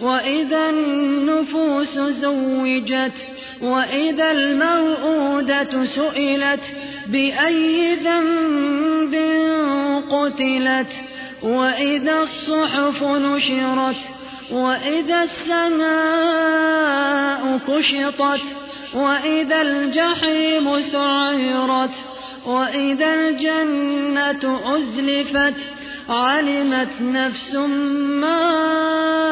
وإذا النفوس زوجت وإذا الموءودة سئلت بأي ذنب قتلت وإذا الصحف نشرت وإذا السماء كشطت وإذا الجحيم سعرت وإذا الجنة أزلفت علمت نفس ما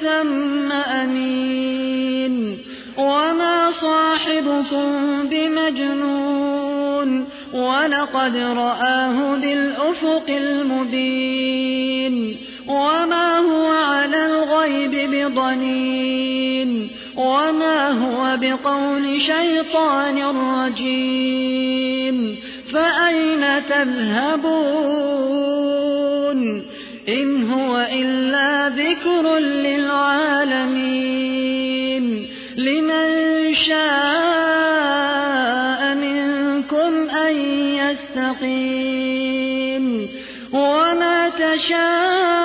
ثم أمين. وما صاحبكم بمجنون. ولقد رآه بالأفق المبين. وما هو على الغيب بضنين. وما هو بقول شيطان رجيم. فأين تذهبون؟ إن هو إلا ذكر للعالمين لمن شاء منكم أن يستقيم وما تشاءون